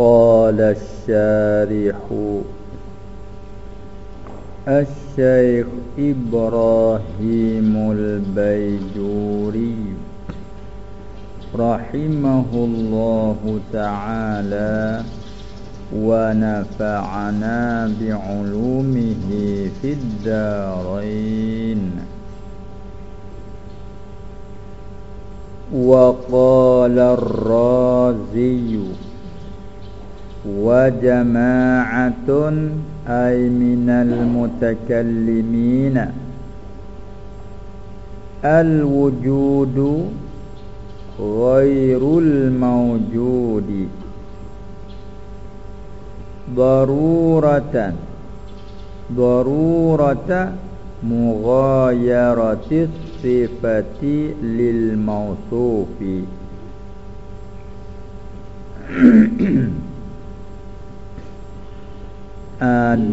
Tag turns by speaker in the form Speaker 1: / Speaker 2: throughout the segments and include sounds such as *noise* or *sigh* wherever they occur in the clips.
Speaker 1: قال الشارح الشيخ إبراهيم البيجوري رحمه الله تعالى ونفعنا بعلومه في الدارين. وقال الرازي وجماعة أي من المتكلمين الوجود غير الموجود. ضرورة ضرورة مغايرة الصفة للموصوف. *clears throat*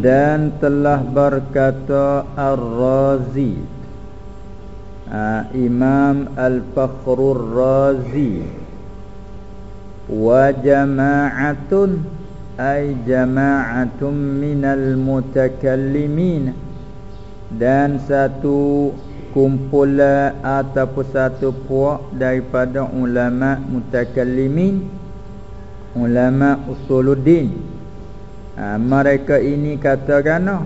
Speaker 1: dan telah berkata Ar-Razi. Imam Al-Fakhrur Razi wa jama'atun ay jama'atun minal mutakallimin. Dan satu kumpulan ataupun satu puak daripada ulama mutakallimin ulama usuluddin ha, mereka ini katakan no,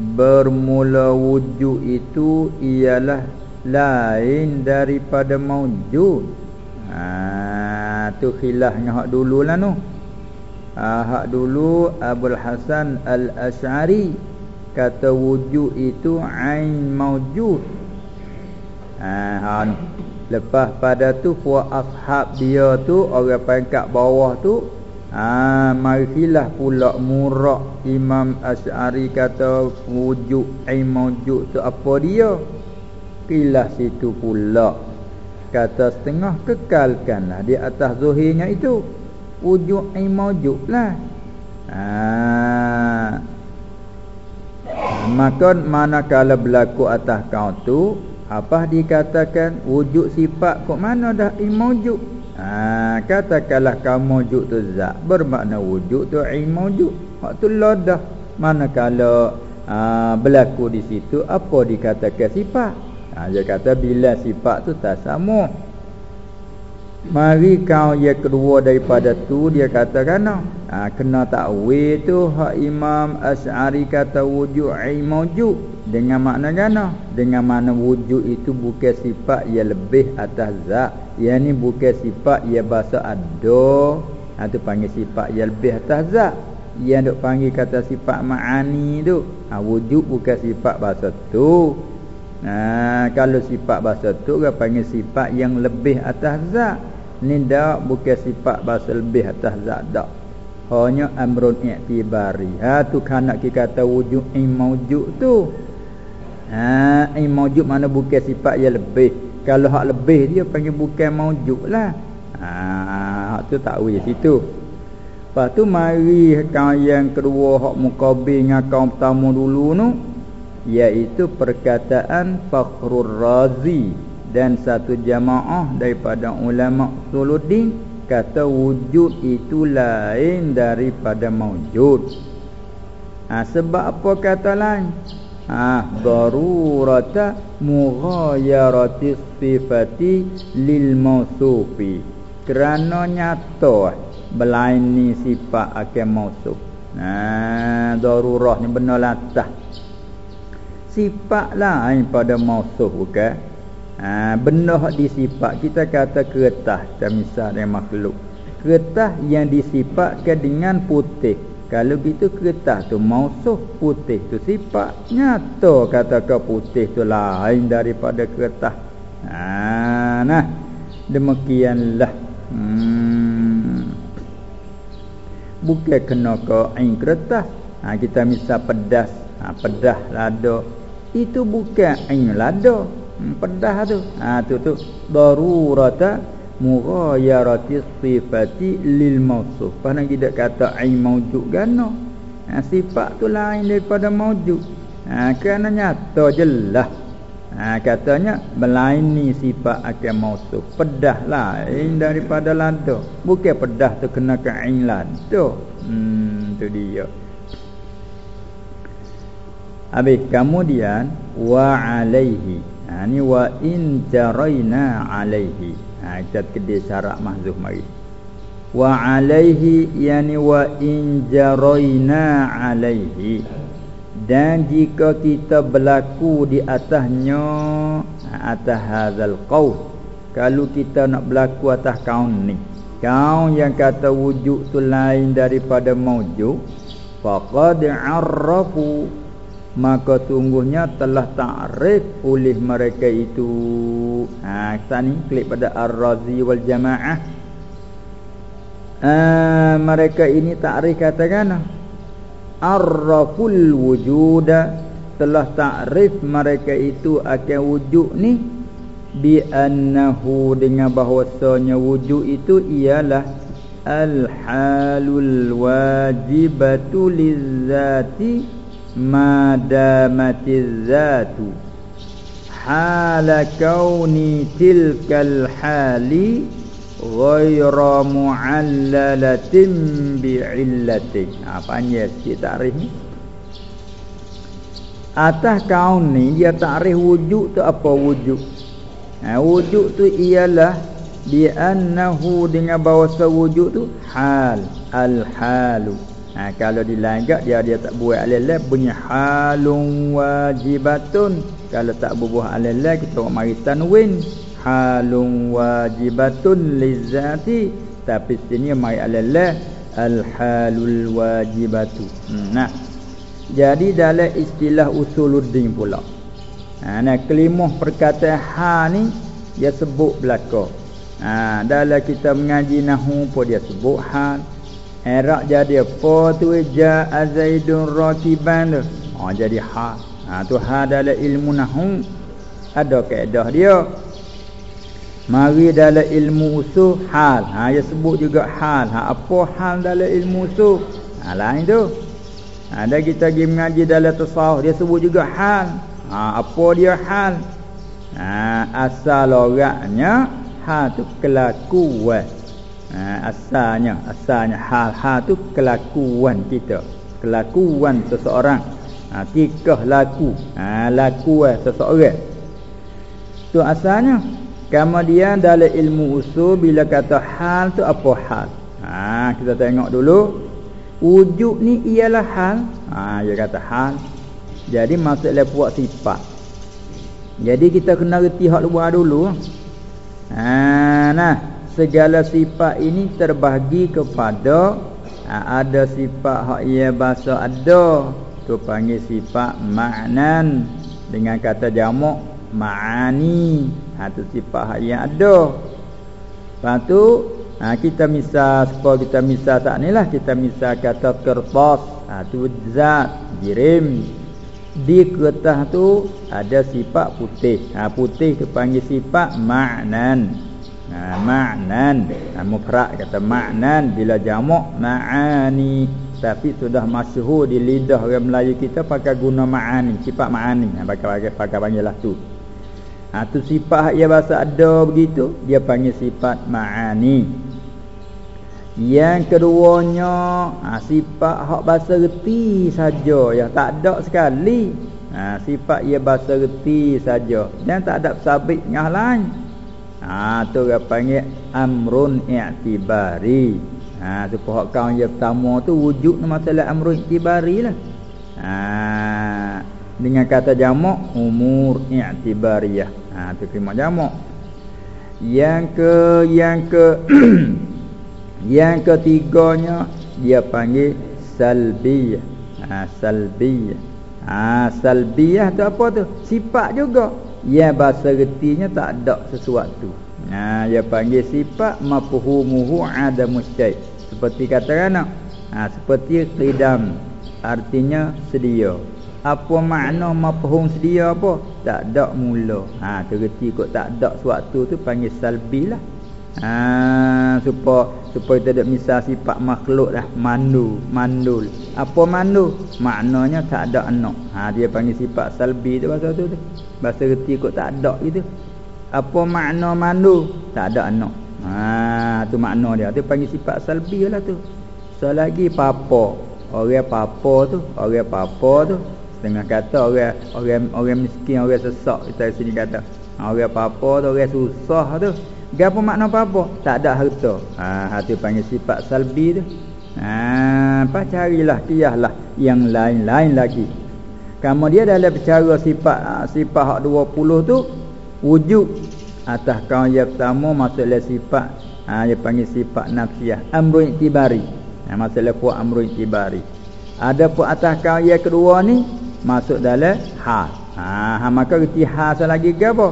Speaker 1: bermula wujud itu ialah lain daripada maujud. Ha tu khilafnya hak dululah noh ha, hak dulu Abdul Hasan Al-Asy'ari kata wujud itu ain maujud. Ha, ha lepas pada tu puak ashab dia tu orang pangkat bawah tu ha marilah pula murak Imam Asy'ari kata wujud ain maujud tu apa dia? Kilah situ pula. Kata setengah kekalkanlah di atas zahirnya itu. Wujud ain maujud lah. Ha. Maka manakala berlaku atas kau tu apa dikatakan? Wujud sifat kok mana dah imujud ha, katakanlah kau wujud tu zat bermakna wujud tu imujud hak tu lodah. Manakala ha, berlaku di situ apa dikatakan sifat? Ha, dia kata bila sifat tu tak sama Mari kau yang kedua daripada tu dia katakan ha, kena takwil tu hak Imam Asy'ari kata wujud maujud dengan makna gana dengan makna wujud itu bukan sifat yang lebih atas zat. Yang ni bukan sifat yang bahasa ada ha tu panggil sifat yang lebih atas zat. Yang dok panggil kata sifat ma'ani tu ha, wujud bukan sifat bahasa tu. Ha, kalau sifat bahasa tu dia panggil sifat yang lebih atas zat ni dak bukan sifat bahasa lebih atas zat dak. Hanya amrun i'tibari. Ha tu kan nak kata wujud im maujud tu. Ha im maujud mana bukan sifat yang lebih. Kalau hak lebih dia panggil bukan maujud lah. Ha hak tu tak weh situ. Lepas tu mari kau yang kedua hak mukabil dengan kaum pertama dulu tu iaitu perkataan Fakhrur Razi dan satu jamaah daripada ulama Suluddin kata wujud itu lain daripada maujud. Ha, sebab apa kata lain? Ha, darurata mughayarati sifati lil mausufi. Kerana nyata belaini sifat akan mausuf. Ha, darurah ni benar latah. Sifat lain pada mausuf bukan? Ha, benda hak disifat. Kita kata kertas dan misal yang makhluk. Kertas yang disifatkan dengan putih. Kalau begitu kertas tu mausuh putih tu sifat nyata kata ke putih tu lain daripada kertas ha, nah. Demikianlah. Hmm. bukan kena ke ain kertas. Ha, kita misal pedas. Ha, pedas lada itu bukan ain lada hmm, pedah tu. Ha tu tu. Darurata mughayarati sifati lil mausuf pana kita kata ain maujud gano ha, sifat tu lain daripada maujud ha kerana nyata jelas ha, katanya melaini sifat akan mausuf pedah lain daripada lada. Bukan pedah tu kena ke ain lada. Hmm tu dia. Habis kemudian wa alaihi ha ni wa in jaraina alaihi. Ha kita kedai syarat mahzuf mari. Wa alaihi yani wa in jaraina alaihi. Dan jika kita berlaku di atasnya atas hadzal qaul. Kalau kita nak berlaku atas kaum ni. Kaum yang kata wujud tu lain daripada maujud faqad arrafu maka sungguhnya telah takrif oleh mereka itu. Ha tadi klik pada ar-razi wal jamaah. Uh, mereka ini takrif katakan arraful wujuda telah takrif mereka itu akan wujud ni bi annahu dengan bahwasanya wujud itu ialah al halul wajibatu lizzati madamatiz zatu hala kauni tilkal hali ghayra mu'allalatin bi'illatin. Ha, panjang sikit takrif ni. Atas kaun ni dia takrif wujud tu apa wujud? Ha, wujud tu ialah bi annahu dengan bahasa wujud tu hal al halu ha, kalau dilanggar dia dia tak buat alillah bunyi halun wajibatun. Kalau tak bubuh alillah kita mari tanwin. Halun wajibatun lizati. Tapi sini mai alallah al halul wajibatu. Hmm, nah. Jadi dalam istilah usuluddin pula. Ha nah kelimah perkataan ha ni dia sebut belaka ha dalam kita mengaji nahwu pun dia sebut hal Erak jadi apa tu ja azaidun rakiban tu. Ha jadi ha. Ha tu ha dalam ilmu nahwu ada kaedah dia. Mari dalam ilmu usul hal. Ha dia sebut juga hal. Ha apa hal dalam ilmu usul? Ha lain tu. Ada ha, kita pergi mengaji dalam tasawuf dia sebut juga hal. Ha apa dia hal? Ha asal orangnya ha tu kelakuan. Ha asalnya asalnya hal-hal tu kelakuan kita. Kelakuan seseorang. Ha tikah laku. Ha lakuan seseorang. Tu asalnya Kemudian dalam ilmu usul bila kata hal tu apa hal? Ha kita tengok dulu. Wujud ni ialah hal. Ha dia kata hal. Jadi maksudnya buat sifat. Jadi kita kena reti hak luar dulu. Ha nah, segala sifat ini terbahagi kepada ha, ada sifat hak ia bahasa ada. Tu panggil sifat maknan dengan kata jamak ma'ani. Ha tu sifat yang ada. Lepas tu ha, kita misal supaya kita misal tak ni lah kita misal kata kertas. Ha tu zat jirim. Di kertas tu ada sifat putih. Ha putih tu panggil sifat ma'nan ha ma'nan ha mufrad kata ma'nan bila jamak ma'ani tapi sudah masyhur di lidah orang Melayu kita pakai guna ma'ani sifat ma'ani ha pakai pakai panggil lah tu Ha tu sifat yang bahasa ada begitu dia panggil sifat ma'ani. Yang keduanya ha, sifat hak bahasa reti saja yang tak ada sekali. Ha sifat ia bahasa reti saja dan tak ada sabit yang lain. Ha tu dia panggil amrun i'tibari. Ha tu pohon kau yang pertama tu wujud masalah amrun i'tibari lah. Ha dengan kata jamak umur i'tibariyah. Ha tu terima jamak. Yang ke yang ke *clears throat* yang ketiganya dia panggil salbiyah. Ha salbiyah. Ha salbiyah tu apa tu? Sifat juga yang bahasa retinya tak ada sesuatu. Ha dia panggil sifat mafhumuhu ada syai. Seperti kata kan ha seperti qidam artinya sedia. Apa makna mafhum sedia apa? Tak ada mula. Ha tergerti kok tak ada suatu tu panggil salbi lah Ha supaya supaya kita ada misal sifat makhluk dah mandu, mandul. Apa mandu? Maknanya tak ada anak. Ha dia panggil sifat salbi tu bahasa tu tu. Bahasa reti kok tak ada gitu. Apa makna mandu? Tak ada anak. Ha tu makna dia. Dia panggil sifat salbi lah tu. Selagi papa, orang papa tu, orang papa tu setengah kata orang orang orang miskin, orang sesak kita sini kata. Orang papa tu, orang susah tu. Gapo makna apa-apa? Tak ada harta. Ha, hati panggil sifat salbi tu. Ha, apa carilah kiahlah yang lain-lain lagi. Kamu dia dalam bicara sifat ha, sifat hak 20 tu wujud atas kau yang pertama maksudnya sifat ha, dia panggil sifat nafsiyah amru itibari. Ha, maksudnya ku amru itibari. Ada pun atas kau yang kedua ni masuk dalam hal. Ha, maka reti hal lagi ke apa?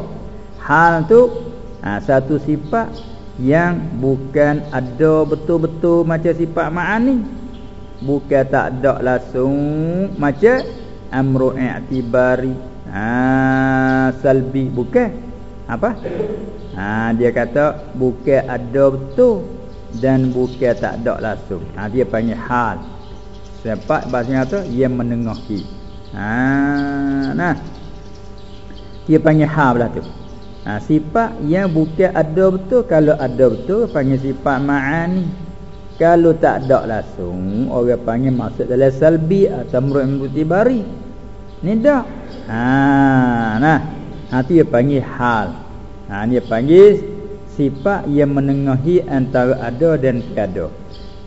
Speaker 1: Hal tu ha, satu sifat yang bukan ada betul-betul macam sifat ma'ani bukan tak ada langsung macam amru i'tibari. Ha, salbi bukan. Apa? Ha, dia kata bukan ada betul dan bukan tak ada langsung. Ha, dia panggil hal. Sifat bahasa kata yang menengahi ha, nah. Dia panggil hal belah tu ha, Sifat yang bukan ada betul. Kalau ada betul panggil sifat ma'ani. Kalau tak ada langsung Orang panggil maksud dalam salbi Atau murut bari. Ni tak? Ha, Nah. Nanti dia panggil hal. Ha, Dia panggil Sifat yang menengahi antara ada dan tiada.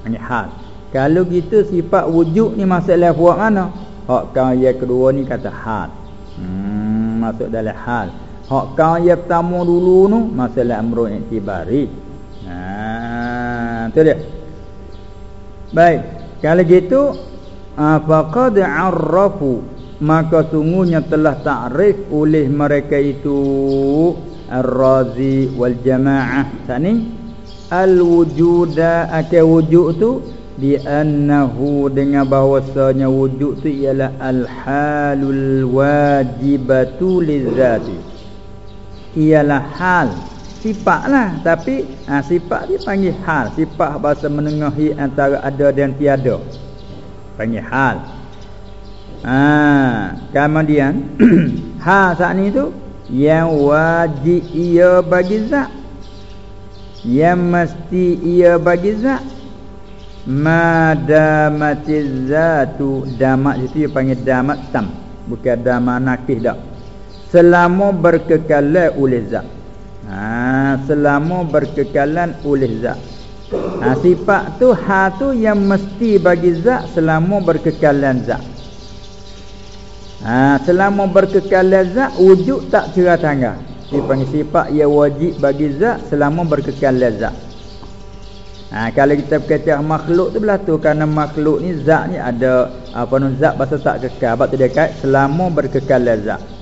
Speaker 1: Panggil hal. Kalau gitu sifat wujud ni masalah buat mana? Hak kau yang kedua ni kata hal. Hmm, Masuk dalam hal Hak kau yang pertama dulu tu masalah amrun iktibari. Ha tu dia. Baik, kalau gitu faqad arrafu maka sungguhnya telah takrif oleh mereka itu ar-razi wal jamaah sani al-wujuda akal wujud tu di annahu dengan bahwasanya wujud tu ialah al-halul wajibatu lizati ialah hal. Sifat lah. Tapi ha, sifat dia panggil hal. Sifat bahasa menengahi antara ada dan tiada. Panggil hal. Ha, kemudian *clears throat* hal saat ni tu yang wajib ia bagi zat. Yang mesti ia bagi zat. Madamatiz zatu damat. Itu dia panggil damat tam bukan damat nakih dak selama berkekalan oleh zat. Ha selama berkekalan oleh zat. Ha sifat tu ha tu yang mesti bagi zat selama berkekalan zat. Ha selama berkekalan zat wujud tak cerah tangga dipanggil sifat yang wajib bagi zat selama berkekalan zat. Ha, kalau kita berkata makhluk tu belah tu kerana makhluk ni zat ni ada apa nu zat bahasa tak kekal. Sebab tu dia kata selama berkekal zat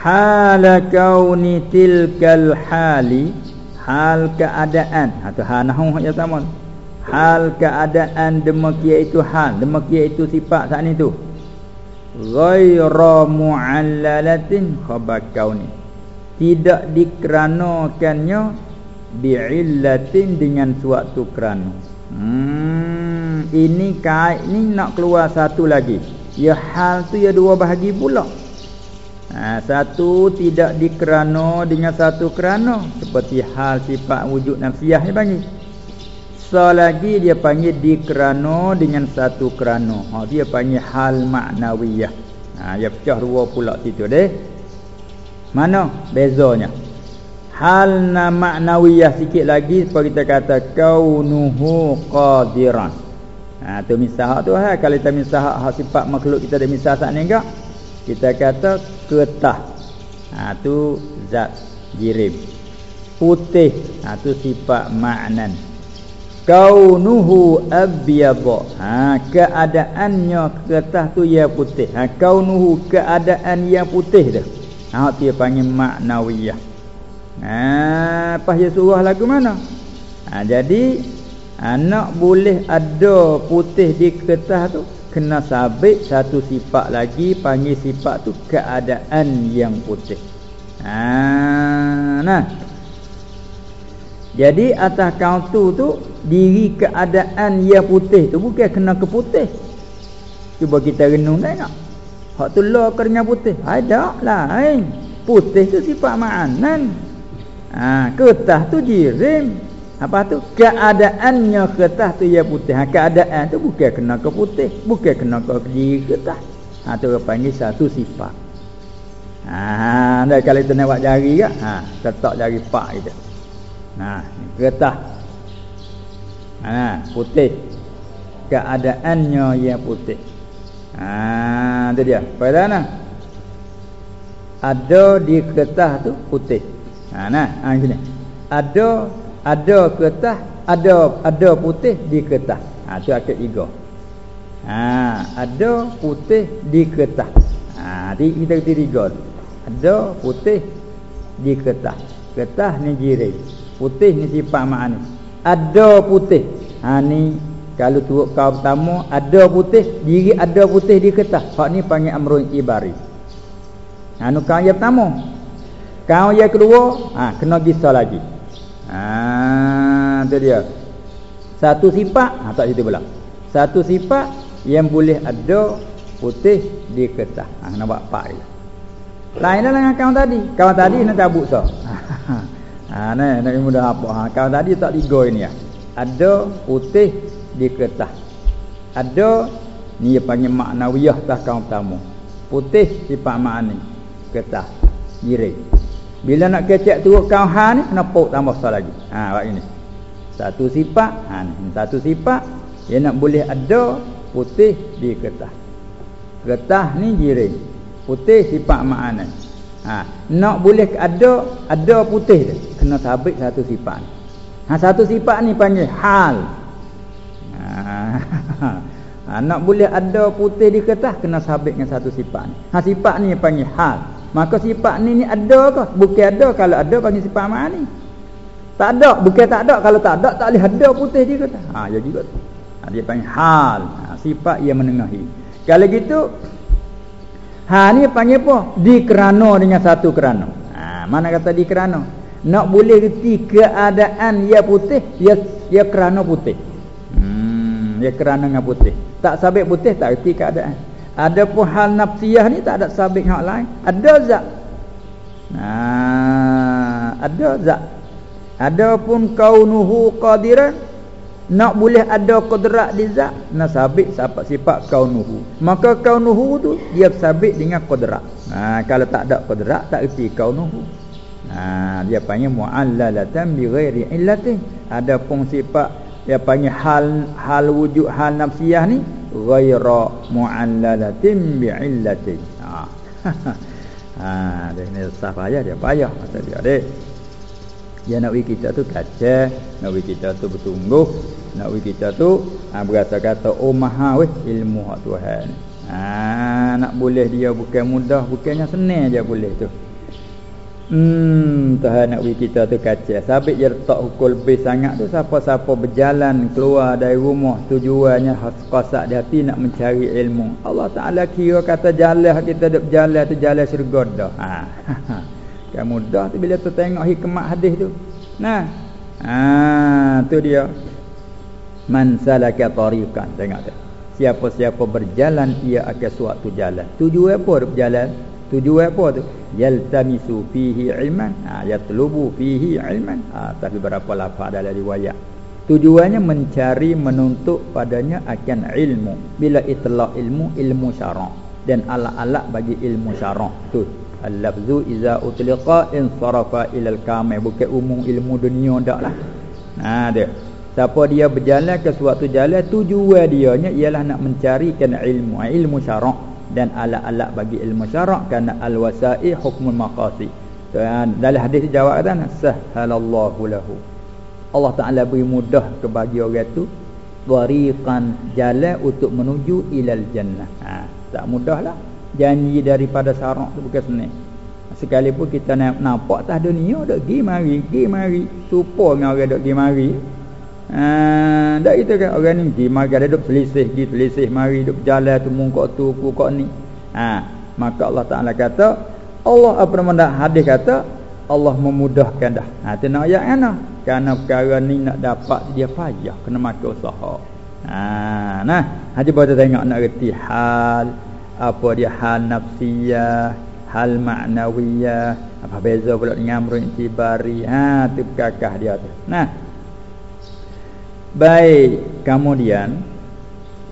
Speaker 1: hala kauni tilkal hali hal keadaan. Atau ha nahu yang sama hal keadaan demikian itu hal demikian itu sifat saat itu ghayra muallalatin khabar kauni. Tidak dikeranakannya bi'illatin dengan suatu kerana. Hmm ini kait ni nak keluar satu lagi. Ya hal tu ya dua bahagi pula ha, Satu tidak dikerana dengan satu kerana. Seperti hal sifat wujud nafsiyah ni panggil. Selagi dia panggil dikerana dengan satu kerana. Ha, Dia panggil hal maknawiyah. Ha, Dia pecah dua pula situ deh. Mana bezanya? Hal na maknawiyah sikit lagi Seperti kita kata Kaunuhu qadiran. Ha tu misah tu ha. Kalau kita misah hak sifat makhluk kita ada misah saat ni enggak? Kita kata ketah. Ha tu zat jirim. Putih. Ha tu sifat maknan. Kaunuhu abyad ha keadaannya ketah tu ia putih. Ha kaunuhu keadaan yang putih tu ha dia panggil maknawiyah. Ha apa dia surah lagu mana? Ha jadi anak boleh ada putih di ketah tu kena sabit satu sifat lagi panggil sifat tu keadaan yang putih. Ha nah. Jadi atas kau tu diri keadaan ia putih tu bukan kena ke putih. Cuba kita renung tengok. Hak tu lo ke dengan putih. Ada lain. Putih tu sifat ma'anan. Ha, ketah tu jirim. Apa tu? Keadaannya ketah tu ia putih. Ha, keadaan tu bukan kena ke putih. Bukan kena ke diri ketah. Ha, tu panggil satu sifat. Ha, kalau kita nak buat jari ke? Ha, letak jari pak kita. Nah, getah. Ha, putih. Keadaannya yang putih. Ha, tu dia. Pada mana? Ada di getah tu putih. Ha, nah, ha. Ada ada getah, ada ada putih di getah. Ha, tu akad tiga. Ha, ada putih di getah. Ha, di kita tiga. Ada putih di getah. Getah ni jiring. Putih ni sifat ma'ani Ada putih Ha ni Kalau turut kau pertama Ada putih Diri ada putih di ketah Hak ni panggil amrun ibari Ha ni kau yang pertama Kau yang kedua Ha kena gisah lagi Ha tu dia Satu sifat Ha tak cerita pula Satu sifat Yang boleh ada Putih di ketah Ha buat pak dia Lain dengan kawan tadi Kawan tadi nak tabuk so *laughs* Ha ni nak mudah apa ha kalau tadi tak tiga ini ya. Ada putih di kertas. Ada ni dia panggil maknawiyah tah kaum tamu. Putih sifat makni kertas. Giring. Bila nak kecek turut kau ha ni kena pok tambah satu lagi. Ha buat ini. Satu sifat, ha satu sifat dia nak boleh ada putih di kertas. Kertas ni giring. Putih sifat makna. Ha, nak boleh ada ada putih dia kena sabit satu sifat. Ha satu sifat ni panggil hal. Ha, *laughs* ha nak boleh ada putih di kertas kena sabit dengan satu sifat ni. Ha sifat ni panggil hal. Maka sifat ni ni ada ke? Bukan ada kalau ada panggil sifat mana ni? Tak ada, bukan tak ada. Kalau tak ada tak boleh ada putih di kertas. Ha ya juga. Ha, dia panggil hal. Ha, sifat yang menengahi. Kalau gitu Ha ni panggil apa? Di kerana dengan satu kerana. Ha mana kata di kerana? nak boleh reti keadaan dia putih dia dia kerana putih hmm dia kerana dengan putih tak sabit putih tak reti keadaan ada pun hal nafsiyah ni tak ada sabit hak lain ada zat nah ada zat ada pun kaunuhu qadiran nak boleh ada kudrat di zat nak sabit sifat sifat kaunuhu maka kaunuhu tu dia sabit dengan kudrat nah kalau tak ada kudrat tak reti kaunuhu Ha, dia panggil mu'allalatan bi ghairi illatin. Ada pun sifat dia panggil hal hal wujud hal nafsiyah ni ghaira mu'allalatin bi illatin. Ha. *laughs* ha, dia ni sah payah dia payah masa dia dek. Dia nak kita tu kaca, nak kita tu bertungguh, nak kita tu ha, berasa kata oh maha weh ilmu hak Tuhan. Ha, nak boleh dia bukan mudah, bukannya senang je boleh tu. Hmm, Tuhan nak kita tu kaca. Sabit je letak hukum lebih sangat tu siapa-siapa berjalan keluar dari rumah tujuannya qasak di hati nak mencari ilmu. Allah Taala kira kata jalan kita duk berjalan tu jalan syurga dah. Ha. Kan mudah tu bila tu tengok hikmah hadis tu. Nah. Ha, tu dia. Man salaka tariqan. Tengok tu. Siapa-siapa berjalan ia akan suatu jalan. Tujuan apa berjalan? Tujuan apa tu? Yaltamisu fihi ilman. Ha, yatlubu fihi ilman. Ha, tapi berapa lafaz dalam riwayat. Tujuannya mencari menuntut padanya akan ilmu. Bila itlaq ilmu, ilmu syarak. Dan alat-alat bagi ilmu syarak. Tu. Al-lafzu iza utliqa insarafa ilal kamai. Bukan umum ilmu dunia tak lah. Ha, dia. Siapa dia berjalan ke suatu jalan, tujuan dia ialah nak mencarikan ilmu. Ilmu syarak dan alat-alat bagi ilmu syarak kerana al-wasa'i hukmul maqasi. Dan dalam hadis jawab kata sahhalallahu lahu. Allah Taala beri mudah kepada orang tu tariqan jalan untuk menuju ilal jannah. Ha, tak mudahlah. Janji daripada syarak tu bukan senang. Sekalipun kita nampak tak dunia dak gi mari, gi mari, supo dengan orang dak gi mari. Ha, dak kita kan orang ni pergi mari ada duk selisih pergi selisih mari duk berjalan tu mungkok tu ku kok ni. Ha, maka Allah Taala kata Allah apa nama dak hadis kata Allah memudahkan dah. Ha tu nak ayat kan? kerana perkara ni nak dapat dia payah kena makan usaha ha nah haji boleh tengok nak reti hal apa dia? Hal nafsiyah hal ma'nawiyah. Apa beza pula dengan amrun intibari ha tu kakah dia tu. Nah. Baik kemudian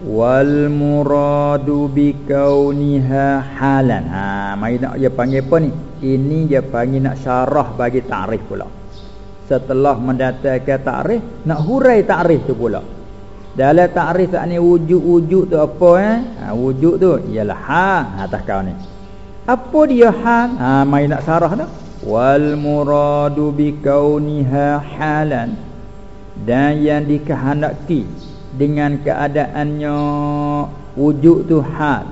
Speaker 1: wal muradu bi kauniha halan. Ha mai nak dia panggil apa ni? Ini dia panggil nak syarah bagi takrif pula. Setelah mendatangkan takrif nak hurai takrif tu pula dalam takrif saat ni wujud-wujud tu apa eh? Ha, wujud tu ialah ha atas kau ni. Apa dia hal ha mai nak syarah tu. Wal muradu bi kauniha halan. Dan yang dikehendaki dengan keadaannya wujud tu hal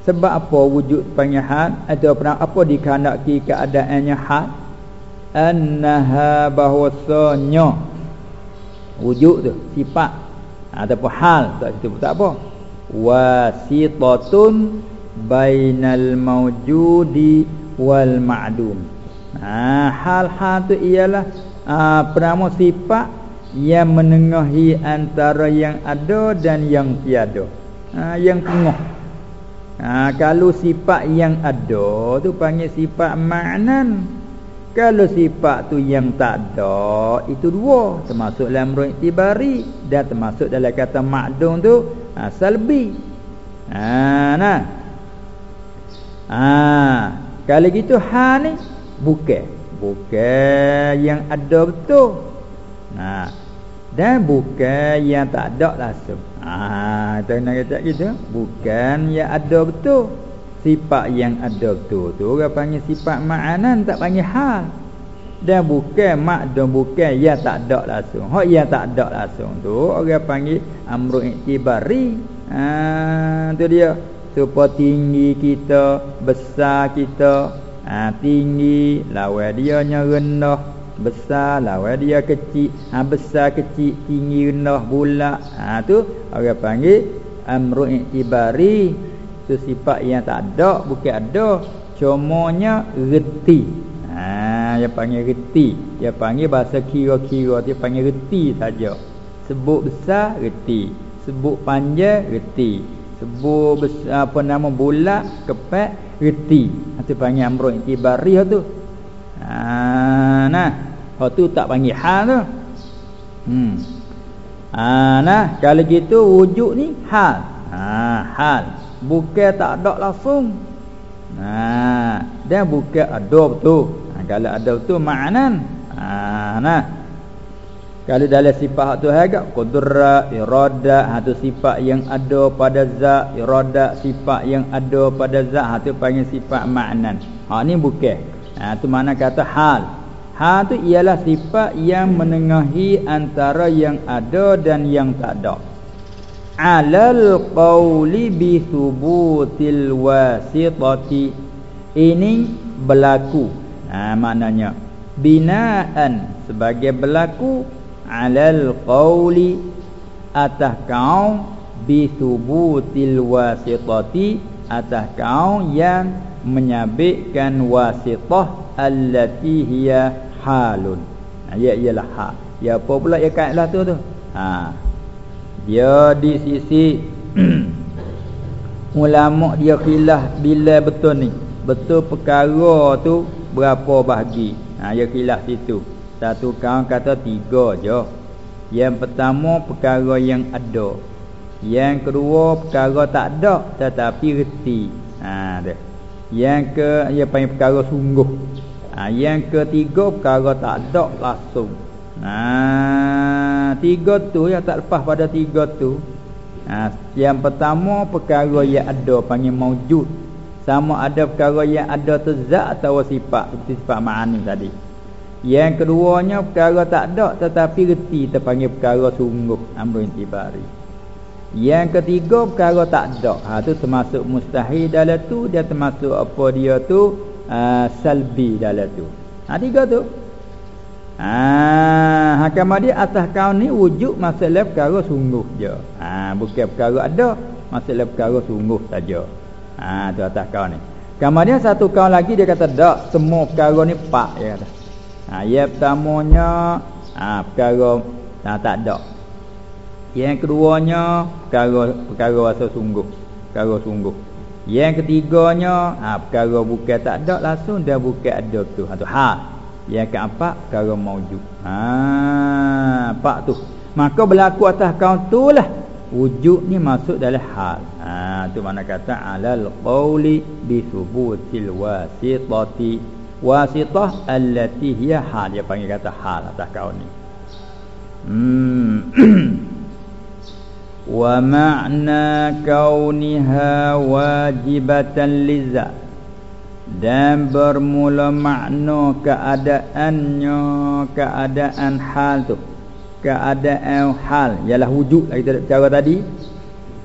Speaker 1: sebab apa wujud panggil hal atau apa, apa dikehendaki keadaannya hal annaha bahwasanya wujud tu sifat. Ataupun hal tak itu tak apa. Wasitatun bainal maujudi wal ma'dum. Ha hal-hal tu ialah ha, penama sifat yang menengahi antara yang ada dan yang tiada. Ha, yang tengah. Ha, kalau sifat yang ada tu panggil sifat maknan kalau sifat tu yang tak ada itu dua. Termasuk dalam ru'tibari dan termasuk dalam kata ma'dum tu ha, salbi. Ha, nah. Ha, kalau gitu ha ni bukan. Bukan yang ada betul. Nah, dan bukan yang tak ada langsung. Ah, kita nak kata gitu, bukan yang ada betul. Sifat yang ada betul tu orang panggil sifat ma'anan tak panggil hal. Dan bukan mak dan bukan yang tak ada langsung. Hak yang tak ada langsung tu orang panggil amru iktibari. Ah, tu dia. Supaya tinggi kita, besar kita, ah tinggi, lawan dia nya rendah besar lawan dia kecil ha besar kecil tinggi rendah bulat ha tu orang panggil amru i'tibari tu sifat yang tak ada bukan ada cumanya reti. Ha dia panggil reti. Dia panggil bahasa kira-kira dia panggil reti saja. Sebut besar reti. Sebut panjang reti. Sebut besar apa nama bulat kepek reti. Itu panggil amru i'tibari tu. Ha nah. Hak tu tak panggil hal tu. Hmm. Ha, nah, kalau gitu wujud ni hal. Ha, hal. Bukan tak ada langsung. Ha, dan bukan ada betul. Ha, kalau ada betul maknan. Ha, nah. Kalau dalam sifat tu agak qudra irada ha tu sifat yang ada pada zat irada sifat yang ada pada zat ha tu panggil sifat maknan. Ha ni bukan. Ha tu mana kata hal. Ha tu ialah sifat yang menengahi antara yang ada dan yang tak ada. Alal qawli bi thubutil wasitati. Ini berlaku. Ha maknanya binaan sebagai berlaku alal qawli atas kau bi thubutil wasitati atas kau yang menyabitkan wasitah allati hiya halun ha, ya ialah ha ya apa pula ya kaitlah tu tu ha dia di sisi *clears throat* ulama dia khilaf bila betul ni. Betul perkara tu berapa bahagi ha ya khilaf situ. Satu kawan kata tiga je. Yang pertama perkara yang ada. Yang kedua perkara tak ada tetapi reti. Ha dia. Yang ke ia panggil perkara sungguh. Ha, Yang ketiga perkara tak ada langsung. Ha, Tiga tu yang tak lepas pada tiga tu. Ha, Yang pertama perkara yang ada panggil maujud. Sama ada perkara yang ada tezak atau sifat. Seperti sifat ma'ani tadi. Yang keduanya perkara tak ada Tetapi reti terpanggil perkara sungguh. Amrul intibari. Yang ketiga perkara tak ada. Ha, tu termasuk mustahil dalam tu Dia termasuk apa dia tu? Uh, salbi dalam tu. Ha tiga tu. Ha hakam dia atas kau ni wujud masalah perkara sungguh je. Ha bukan perkara ada, masalah perkara sungguh saja. Ha tu atas kau ni. Kemudian satu kau lagi dia kata tak semua perkara ni pak dia kata. ha, yang pertamanya ha, perkara ha, tak ada yang keduanya perkara perkara rasa sungguh perkara sungguh yang ketiganya ha, perkara bukan tak ada langsung dia bukan ada tu ha, tu ha. Yang keempat perkara maujud ha empat tu. Maka berlaku atas tu lah. Wujud ni masuk dalam hal. Ha tu mana kata alal qauli bi thubutil wasitati. Wasitah allati hiya hal. Dia panggil kata hal atas kau ni. Hmm. *clears throat* Wa ma'na kauniha wajibatan liza dan bermula makna keadaannya keadaan hal tu. Keadaan hal ialah wujud lah kita cara tadi.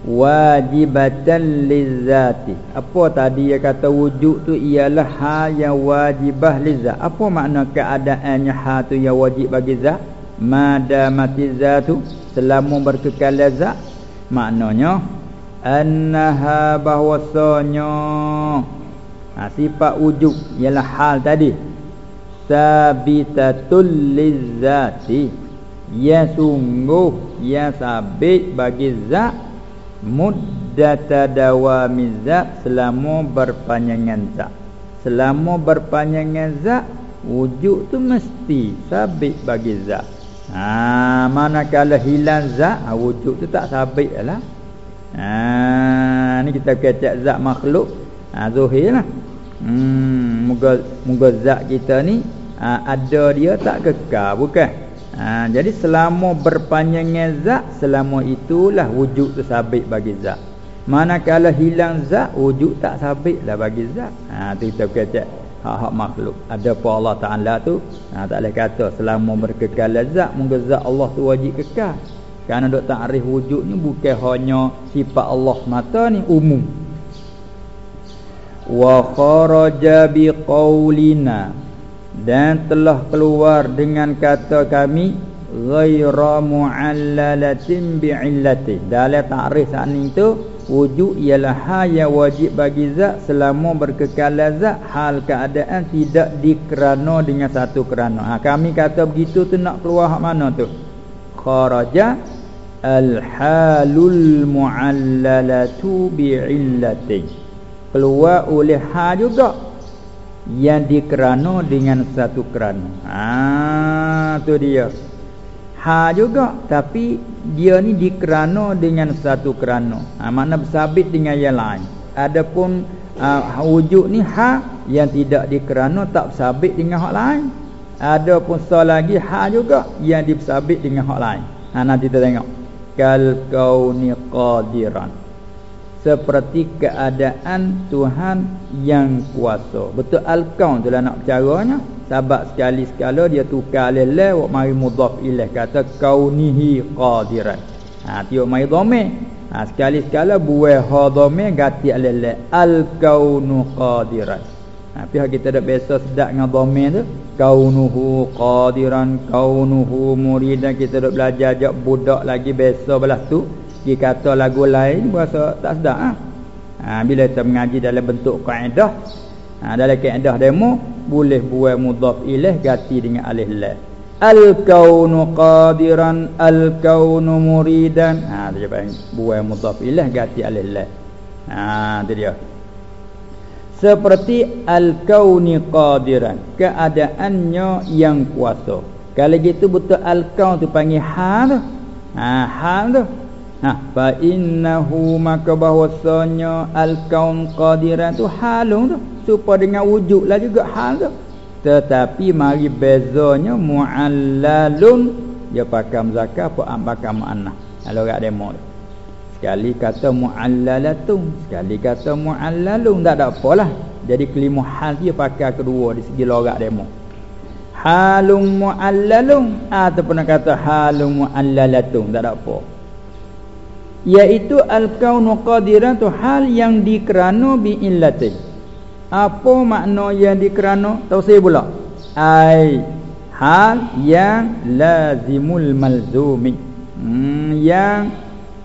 Speaker 1: Wajibatan lizati. Apa tadi dia kata wujud tu ialah hal yang wajibah lizat. Apa makna keadaannya hal tu yang wajib bagi zat? Madamati zatu selama berkekal zat. Maknanya annaha bahwasanya ha, sifat wujud ialah hal tadi. Sabitatul lizati ya sungguh ya sabit bagi zat. Muddata dawami zat selama berpanjangan zat. Selama berpanjangan zat wujud tu mesti sabit bagi zat. Ha manakala hilang zat ha, wujud tu tak sabit lah. Ha ni kita kecek zat makhluk. Ha zahirlah hmm muga muga zat kita ni ha, ada dia tak kekal bukan Ha, jadi selama berpanjangnya zat selama itulah wujud tu sabit bagi zat. Manakala hilang zat wujud tak sabitlah bagi zat. Ha tu kita kata hak-hak makhluk. Ada apa Allah Taala tu ha tak boleh kata selama berkekal zat mungkin zat Allah tu wajib kekal. Kerana dok takrif wujud ni bukan hanya sifat Allah mata ni umum. Wa kharaja biqaulina dan telah keluar dengan kata kami ghaira muallalatin bi'illati dalam takrif saat itu wujud ialah hal yang wajib bagi zat selama berkekal zat. Hal keadaan tidak dikerana dengan satu kerana. Ha, kami kata begitu tu nak keluar hak mana tu? Kharaja al halul muallalatu bi'illati keluar oleh hal juga yang dikerano dengan satu kerana. Ah tu dia. Ha juga tapi dia ni dikerano dengan satu kerana. Ha makna bersabit dengan yang lain. Adapun uh, wujud ni ha yang tidak dikerano tak bersabit dengan hak lain. Adapun so lagi ha juga yang disabit dengan hak lain. Ha nanti kita tengok. Kal kauni qadiran seperti keadaan Tuhan yang kuasa. Betul al-kaun tu lah nak caranya. Sebab sekali sekala dia tukar lele wak mari mudhaf ilaih kata kaunihi qadiran. Ha tiup mai dhamir. Ha sekali sekala buai ha dhamir ganti lele al-kaunu qadiran. Ha pihak kita dah biasa sedap dengan dhamir tu kaunuhu qadiran kaunuhu muridan kita dah belajar jak budak lagi biasa belah tu dia kata lagu lain berasa tak sedap ha? ha bila kita mengaji dalam bentuk kaedah ha dalam kaedah demo boleh buat mudhaf ilaih ganti dengan alif lam. Al kaunu qadiran al kaunu muridan. Ha dia panggil buat mudhaf ilaih ganti alif lam. Ha tu dia. Seperti al kauni qadiran keadaannya yang kuasa. Kalau gitu betul al kaun tu panggil hal. Ha hal tu Ha, fa innahu maka bahwasanya al-kaun qadiran tu halung tu supaya dengan wujudlah juga hal tu. Tetapi mari bezanya muallalun dia pakai muzakkar apa pakai muannah. Kalau orang demo tu. Sekali kata muallalatun, sekali kata muallalun tak ada apalah. Jadi kelima hal dia pakai kedua di segi logat demo. Halum muallalun ataupun kata halum muallalatun tak ada apa iaitu al-kaunu qadiran tu hal yang dikerano bi illatin apa makna yang dikerano tahu saya pula. Ai hal yang lazimul malzumi. Hmm, yang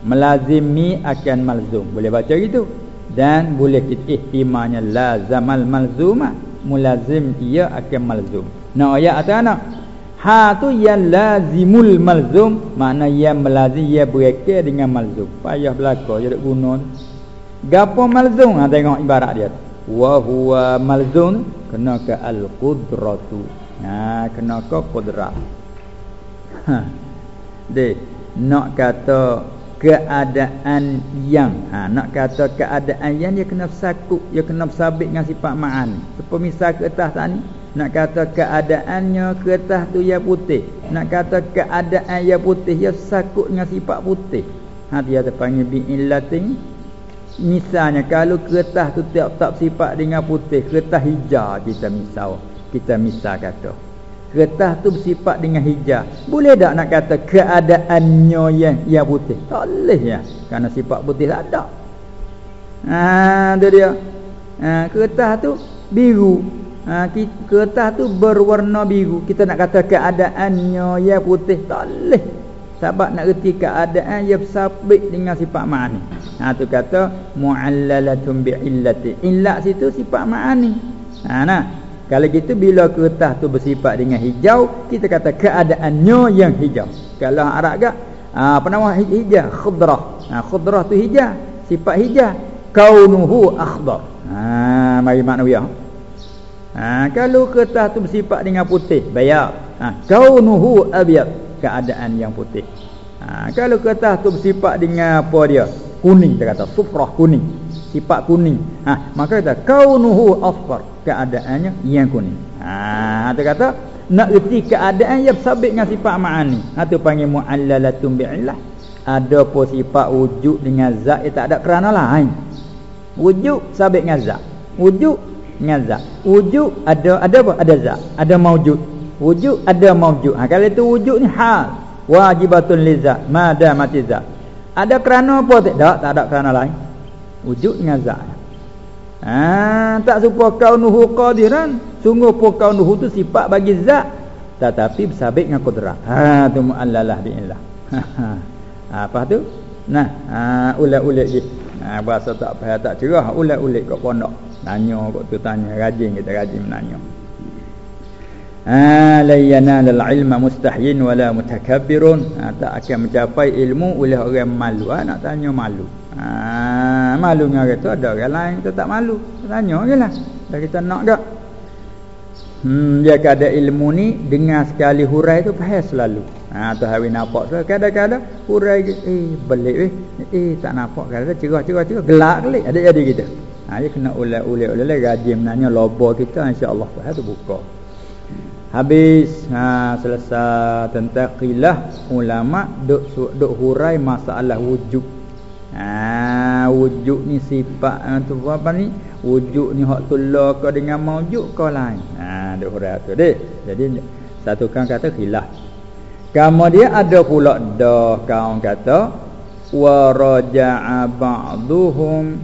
Speaker 1: melazimi akan malzum. Boleh baca gitu? Dan boleh kita ihtimalnya lazamal malzuma. Mulazim ia akan malzum. Nak ayat atau anak. Ha tu yang lazimul malzum, makna yang melazim ia berekal dengan malzum. Payah belaka je dak guna. Gapo malzum? Ha tengok ibarat dia. Wa huwa malzum kena ke al qudratu. Ha kena ke qudrat. Ha. Nak kata keadaan yang ha, nak kata keadaan yang dia kena sakut dia kena sabit dengan sifat ma'an sepemisal ke atas tadi nak kata keadaannya ke atas tu ya putih nak kata keadaan ya putih ya sakut dengan sifat putih ha dia terpanggil bi illatin misalnya kalau kertas tu tiap tak sifat dengan putih kertas hijau kita misal kita misal kata Kertas tu bersifat dengan hijau. Boleh tak nak kata keadaannya yang yang putih? Tak boleh ya. Karena sifat putih tak ada. Ha, tu dia. Ha, kertas tu biru. Ha, kertas tu berwarna biru. Kita nak kata keadaannya yang putih. Tak boleh. Sebab nak reti keadaan yang bersabit dengan sifat ma'ani. Ha, tu kata mu'allalatun bi'illati. Illat situ sifat ma'ani. Ha, nah. Kalau gitu bila kertas tu bersifat dengan hijau, kita kata keadaannya yang hijau. Kalau Arab gak, ah, apa nama hijau? Khudrah. Ha, khudrah tu hijau, sifat hijau. Kaunuhu akhdar. Ha, mari makna dia. Ha, kalau kertas tu bersifat dengan putih, bayar. Ha, kaunuhu abyad, keadaan yang putih. Ha, kalau kertas tu bersifat dengan apa dia? Kuning kita kata, sufrah kuning sifat kuning. Ha, maka kata kaunuhu asfar, keadaannya yang kuning. Ha, tu kata nak reti keadaan yang sabit dengan sifat ma'ani. Ha tu panggil mu'allalatun bi'illah. Ada pun sifat wujud dengan zat yang tak ada kerana lain. Wujud sabit dengan zat. Wujud dengan zat. Wujud ada ada apa? Ada zat. Ada maujud. Wujud ada maujud. Ha, kalau itu wujud ni hal wajibatun lizat ma damati zat. Ada kerana apa tak? Tak ada kerana lain wujud dengan zat ha, tak serupa kaunuhu qadiran sungguh pun kaunuhu tu sifat bagi zat tetapi bersabit dengan kudrat ha tu muallalah biillah *laughs* ha, apa tu nah ha, ulat-ulat je ha, bahasa tak faham tak cerah ulat-ulat kat pondok. Tanya kok tu tanya rajin kita rajin menanya. Ah la yanal ilma mustahyin wala mutakabbirun. Ha, tak akan mencapai ilmu oleh orang malu. Ha, nak tanya malu. Ha, malu dengan orang tu ada orang lain kita tak malu. Tanya jelah dah kita nak gak? Hmm dia ada ilmu ni dengar sekali hurai tu faham selalu ha tu hari nampak tu kadang-kadang hurai eh belik eh eh tak nampak kadang cerah cerah cerah gelak kali ada jadi kita ha dia kena ulat-ulat ulat rajin nanya lobo kita insya-Allah faham tu buka Habis ha, selesai tentang qilah ulama duk duk hurai masalah wujud. Ha, wujud ni sifat ha, tu apa ni? Wujud ni hak tulla ke dengan maujud ke lain. Ha duk hurai tu deh. Jadi satu kan kata qilah. Kemudian ada pula dah kaum kata wa raja'a ba'dhum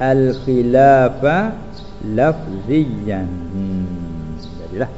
Speaker 1: al khilafa lafziyan. Hmm, jadilah